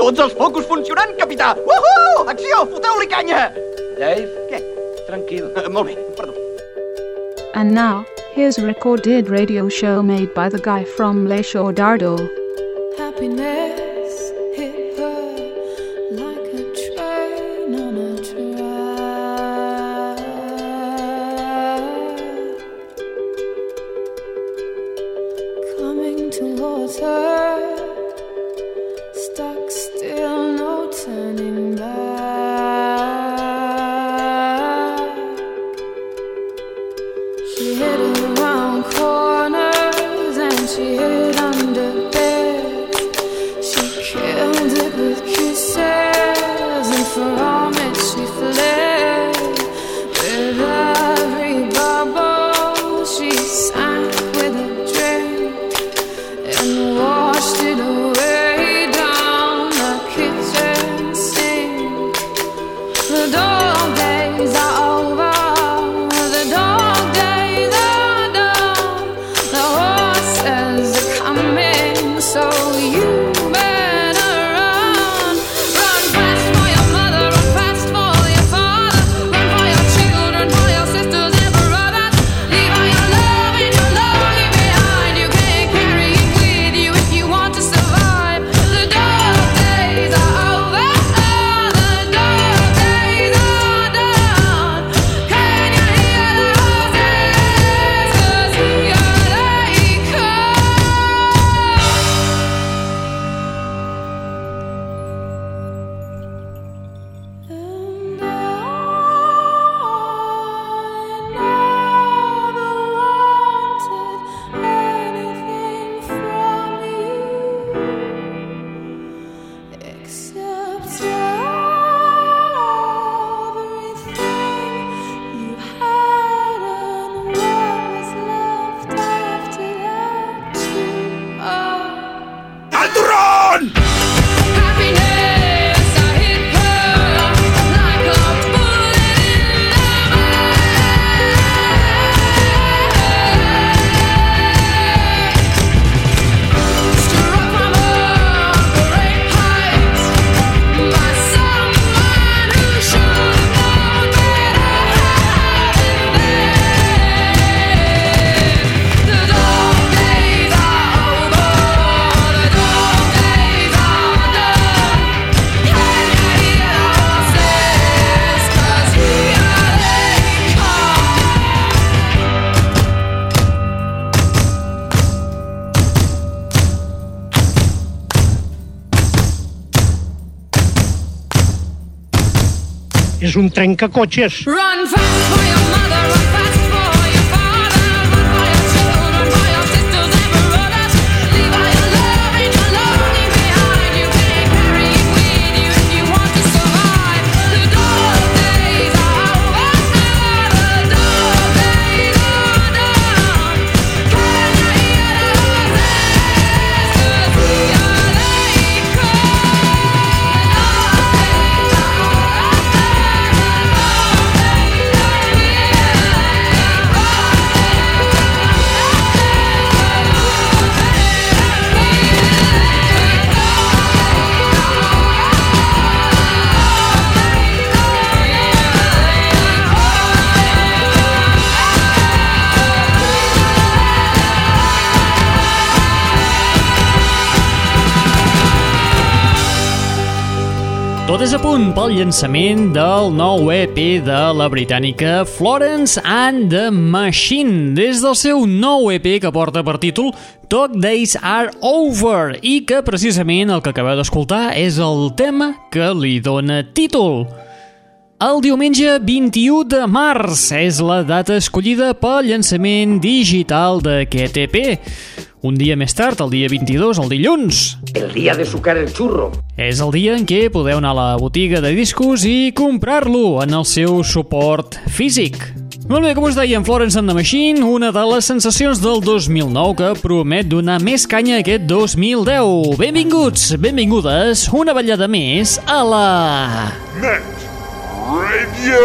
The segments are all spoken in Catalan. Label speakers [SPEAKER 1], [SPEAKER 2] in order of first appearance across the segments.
[SPEAKER 1] Tots els focus funcionant, capità! Uhu! Acció! Foteu-li canya!
[SPEAKER 2] Dave,
[SPEAKER 1] Què?
[SPEAKER 2] tranquil.
[SPEAKER 1] Uh, molt bé, perdó.
[SPEAKER 3] And now, here's a recorded radio show made by the guy from Les Shore Dardo.
[SPEAKER 4] És un trencacotxes.
[SPEAKER 5] Run fast for your
[SPEAKER 6] Tot és a punt pel llançament del nou EP de la britànica Florence and the Machine des del seu nou EP que porta per títol Dog Days Are Over i que precisament el que acabeu d'escoltar és el tema que li dona títol. El diumenge 21 de març és la data escollida pel llançament digital d'aquest EP. Un dia més tard, el dia 22, el dilluns,
[SPEAKER 2] El día de sucar el churro.
[SPEAKER 6] és el dia en què podeu anar a la botiga de discos i comprar-lo en el seu suport físic. Molt bé, com us deia, en Florence and the Machine, una de les sensacions del 2009 que promet donar més canya aquest 2010. Benvinguts, benvingudes, una ballada més a la...
[SPEAKER 7] Net Radio.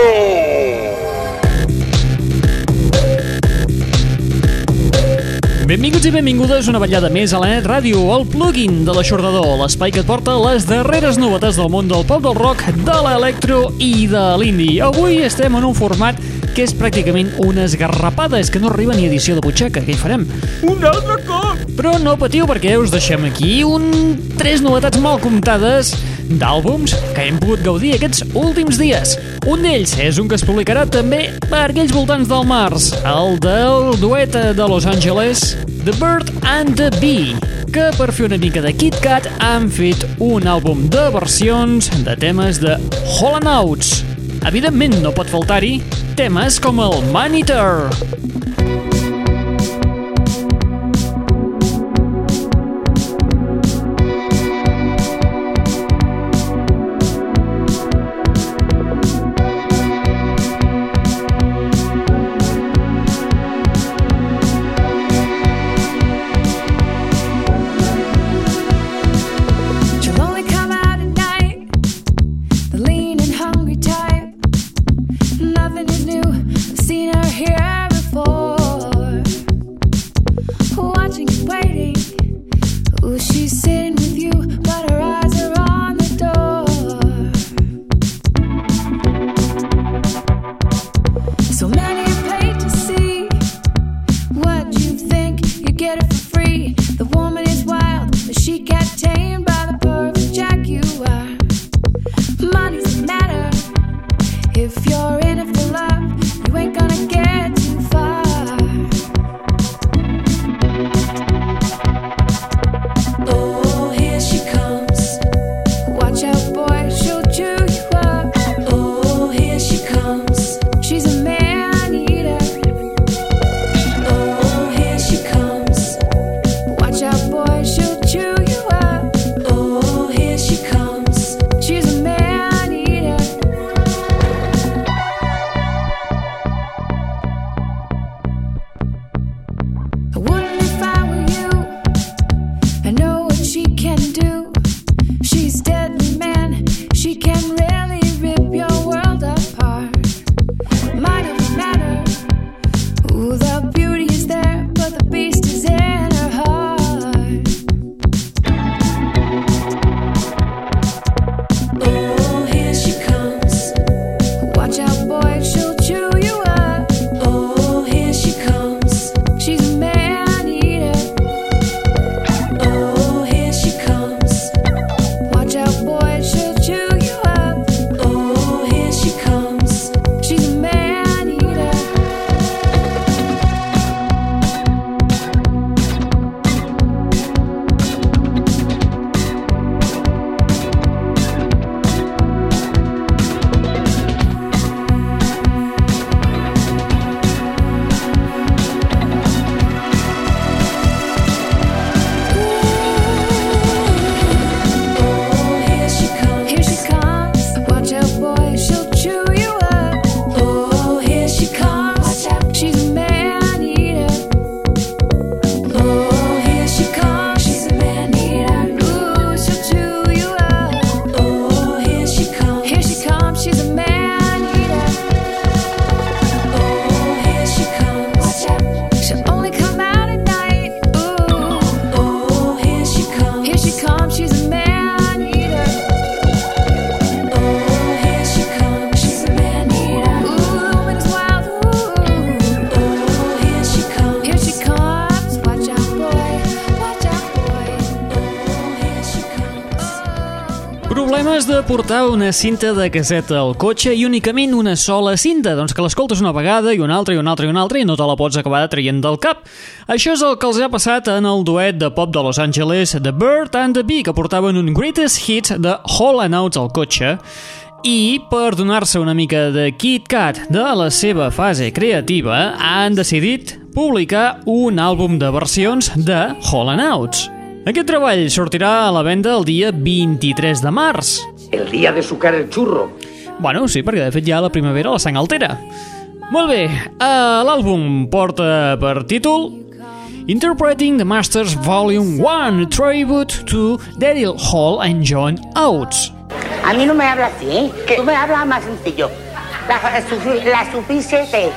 [SPEAKER 6] Benvinguts i benvingudes una vetllada més a la Net Ràdio, el plugin de l'aixordador, l'espai que et porta les darreres novetats del món del pop del rock, de l'electro i de l'indie. Avui estem en un format que és pràcticament una esgarrapada, és que no arriba ni edició de butxaca, què hi farem? Un altre cop! Però no patiu perquè us deixem aquí un... tres novetats mal comptades d'àlbums que hem pogut gaudir aquests últims dies. Un d'ells és un que es publicarà també per aquells voltants del març, el del duet de Los Angeles, The Bird and the Bee, que per fer una mica de Kit Kat han fet un àlbum de versions de temes de Hall Oates. Evidentment no pot faltar-hi temes com el Man Eater.
[SPEAKER 3] Watching waiting, ooh, she's sitting with you, but her eyes
[SPEAKER 6] Problemes de portar una cinta de caseta al cotxe i únicament una sola cinta, doncs que l'escoltes una vegada i una altra i una altra i una altra i no te la pots acabar traient del cap. Això és el que els ha passat en el duet de pop de Los Angeles The Bird and the Bee, que portaven un Greatest Hits de Hall and Oates al cotxe i per donar-se una mica de Kit Kat de la seva fase creativa han decidit publicar un àlbum de versions de Hall Oates. Aquest treball sortirà a la venda el dia 23 de març.
[SPEAKER 2] El día de sucar el churro.
[SPEAKER 6] Bueno, sí, perquè de fet ja a la primavera la sang altera. Molt bé, uh, l'àlbum porta per títol Interpreting the Masters Volume 1 Tribute to Daryl Hall and John Oates.
[SPEAKER 8] A mí no me habla así, ¿eh? Tú me hablas más sencillo. La, la suficie de.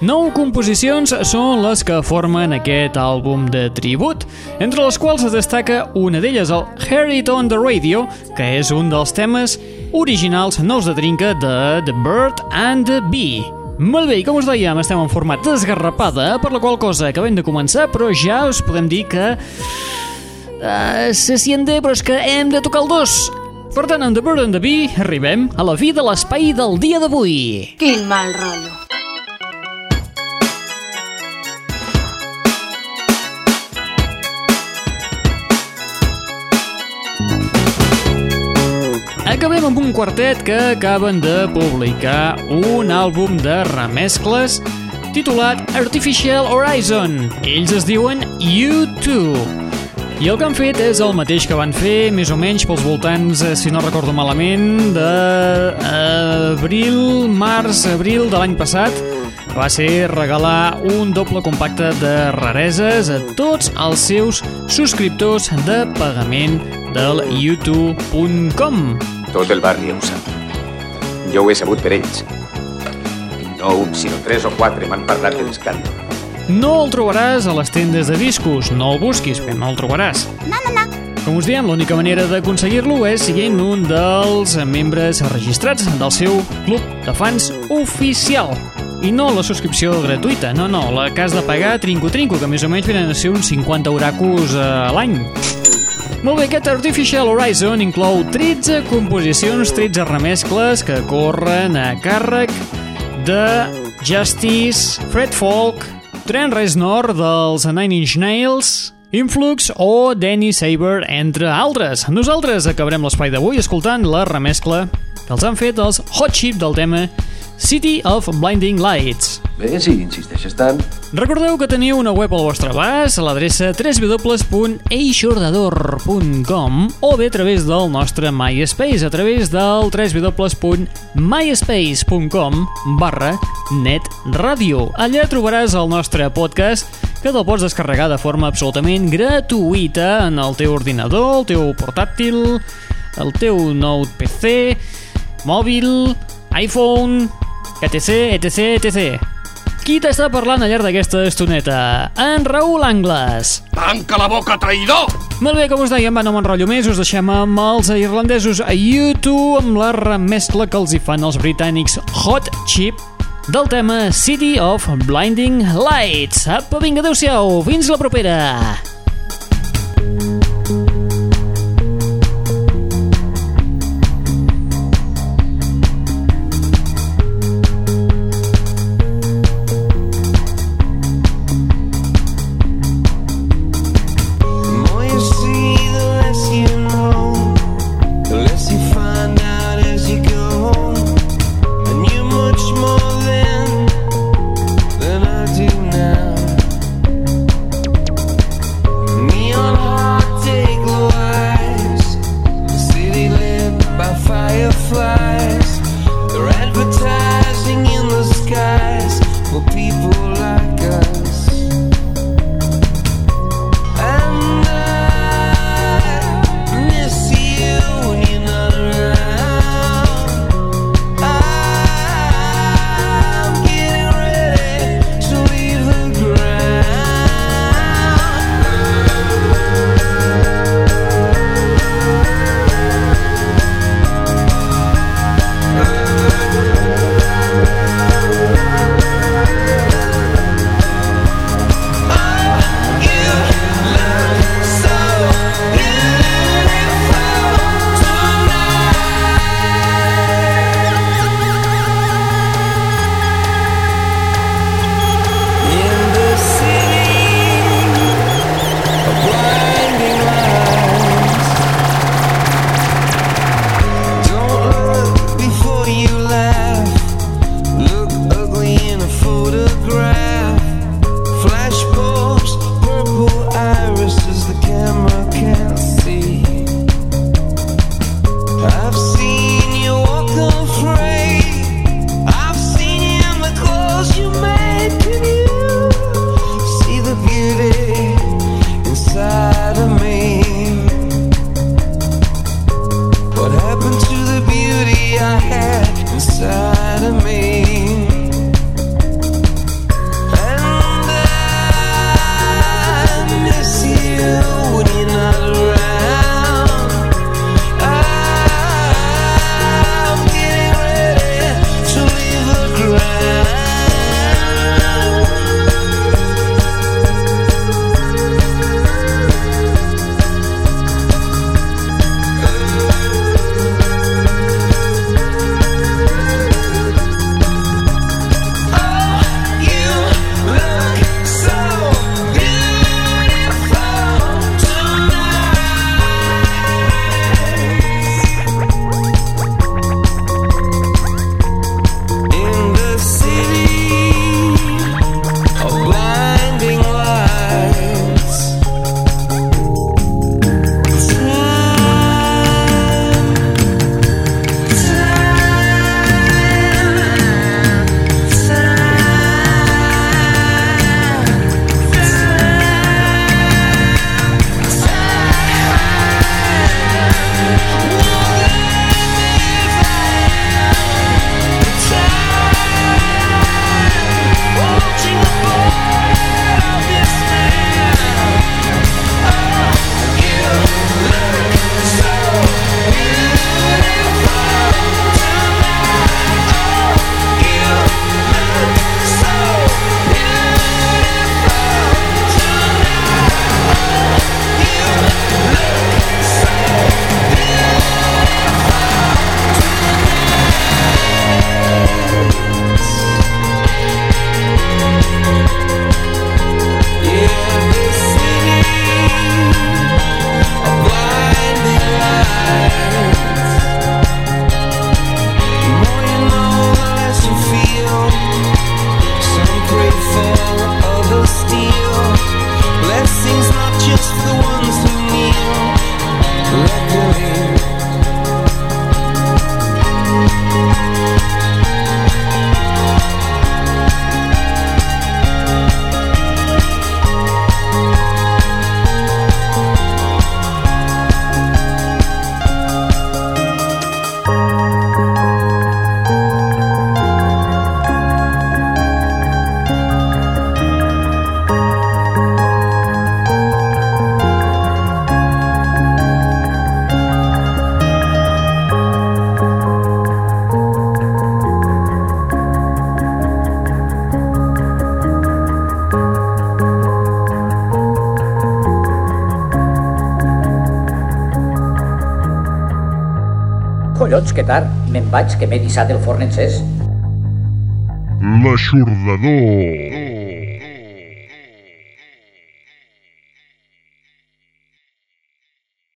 [SPEAKER 6] Nou composicions són les que formen aquest àlbum de tribut, entre les quals es destaca una d'elles, el Hear It On The Radio, que és un dels temes originals nous de trinca de The Bird and the Bee. Molt bé, i com us dèiem, estem en format desgarrapada, per la qual cosa acabem de començar, però ja us podem dir que... Uh, se siente, però és que hem de tocar el dos. Per tant, amb The Bird and the Bee arribem a la fi de l'espai del dia d'avui.
[SPEAKER 8] Quin mal rotllo.
[SPEAKER 6] Un quartet que acaben de publicar un àlbum de remescles titulat Artificial Horizon. Ells es diuen U2. I el que han fet és el mateix que van fer més o menys pels voltants, eh, si no recordo malament, d'abril, març, abril de l'any passat, va ser regalar un doble compacte de rareses a tots els seus subscriptors de pagament del youtube.com.
[SPEAKER 2] Tot el barri ho sap. Jo ho he sabut per ells. I no un, sinó tres o quatre m'han parlat de l'escàndol.
[SPEAKER 6] No el trobaràs a les tendes de discos, no el busquis, que no el trobaràs.
[SPEAKER 8] No, no, no.
[SPEAKER 6] Com us diem, l'única manera d'aconseguir-lo és siguent un dels membres registrats del seu club de fans oficial. I no la subscripció gratuïta, no, no, la que has de pagar trinco-trinco, que més o menys venen a ser uns 50 oracos eh, a l'any. Molt bé, aquest Artificial Horizon inclou 13 composicions, 13 remescles que corren a càrrec de Justice, Fred Folk, Trent Reznor dels Nine Inch Nails, Influx o Danny Saber, entre altres. Nosaltres acabarem l'espai d'avui escoltant la remescla que els han fet els Hot Chip del tema City of Blinding Lights.
[SPEAKER 2] Bé, si insisteixes tant.
[SPEAKER 6] Recordeu que teniu una web al vostre abast a l'adreça www.eixordador.com o bé a través del nostre MySpace, a través del www.myspace.com barra netradio. Allà trobaràs el nostre podcast que te'l pots descarregar de forma absolutament gratuïta en el teu ordinador, el teu portàtil, el teu Note PC, mòbil, iPhone, etc, etc, etc. Qui t'està parlant al llarg d'aquesta estoneta? En Raül Angles.
[SPEAKER 1] Tanca la boca, traïdor!
[SPEAKER 6] Molt bé, com us dèiem, va, no m'enrotllo més, us deixem amb els irlandesos a YouTube amb la remescla que els hi fan els britànics Hot Chip del tema City of Blinding Lights. Apa, vinga, adeu-siau, fins la propera!
[SPEAKER 9] Collons, que tard. Me'n vaig, que m'he dissat el forn encès.
[SPEAKER 7] L'aixordador.